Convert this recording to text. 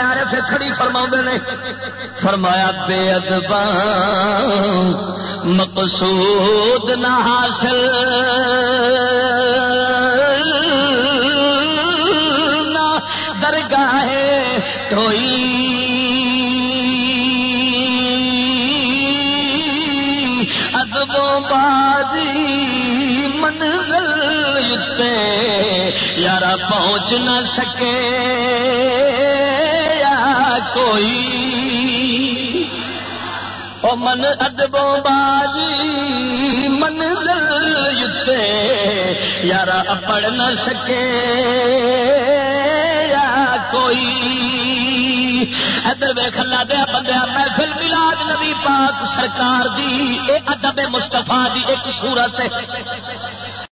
آرے پھر کھڑی فرما نے۔ فرمایا، بے ادبا مقصود نہ حاصل نہ درگاہ توئی ادبوں بازی منزل یارا پہنچ نہ سکے۔ یا کوئی او من ادبوں بازی منزل یارا پڑھ نہ سکے یا کوئی ادھر ویخ لا دیا بندہ محفل ملاد نبی پاک سرکار دی اے ادب مستفا دی ایک سورت ہے